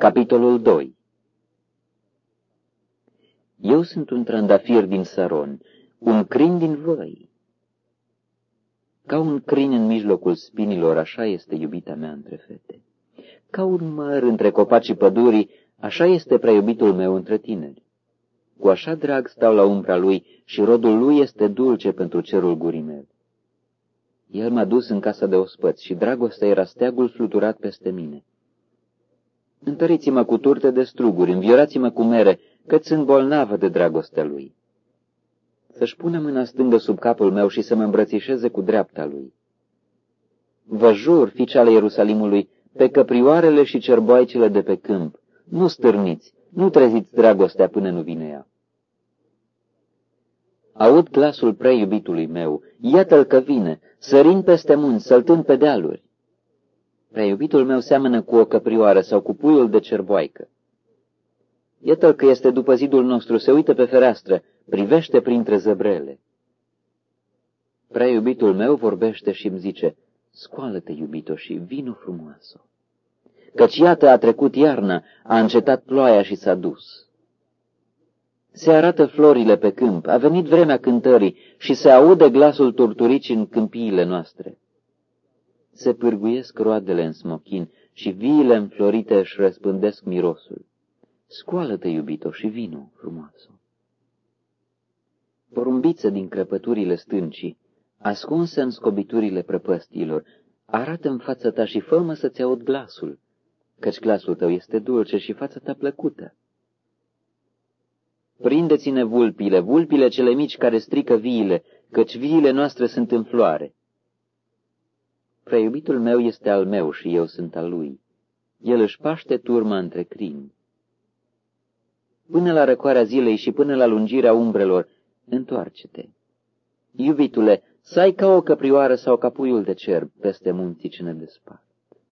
Capitolul 2 Eu sunt un trandafir din Saron, un crin din văi. Ca un crin în mijlocul spinilor, așa este iubita mea între fete. Ca un măr între copacii pădurii, așa este prea iubitul meu între tineri. Cu așa drag stau la umbra lui și rodul lui este dulce pentru cerul gurii mele. El m-a dus în casa de ospăți și dragostea era steagul fluturat peste mine. Întăriți-mă cu turte de struguri, înviorați-mă cu mere, că sunt bolnavă de dragostea lui. Să-și pună mâna stângă sub capul meu și să mă îmbrățișeze cu dreapta lui. Vă jur, fiice ale Ierusalimului, pe căprioarele și cerboaicele de pe câmp, nu stârniți, nu treziți dragostea până nu vine ea. Aud glasul prea iubitului meu, iată-l că vine, sărind peste munți, săltând pe dealuri. Prea iubitul meu seamănă cu o căprioară sau cu puiul de cerboaică. Iată-l că este după zidul nostru, se uită pe fereastră, privește printre zăbrele. Prea iubitul meu vorbește și îmi zice, scoală-te, iubito, și vino frumoasă. Căci iată a trecut iarna, a încetat ploaia și s-a dus. Se arată florile pe câmp, a venit vremea cântării și se aude glasul turturici în câmpiile noastre. Se pârguiesc roadele în smochin și viile înflorite își răspândesc mirosul. Scoală-te, iubito, și vino, frumoasă. Porumbiță din crăpăturile stâncii, ascunsă în scobiturile prăpăstiilor, arată în fața ta și fă să-ți aud glasul, căci glasul tău este dulce și fața ta plăcută. Prindeți-ne vulpile, vulpile cele mici care strică viile, căci viile noastre sunt în floare. Preiubitul meu este al meu și eu sunt al lui. El își paște turma între crini. Până la răcoarea zilei și până la lungirea umbrelor, întoarce-te. Iubitule, să ai ca o căprioară sau ca puiul de cerb peste munții ce ne despart.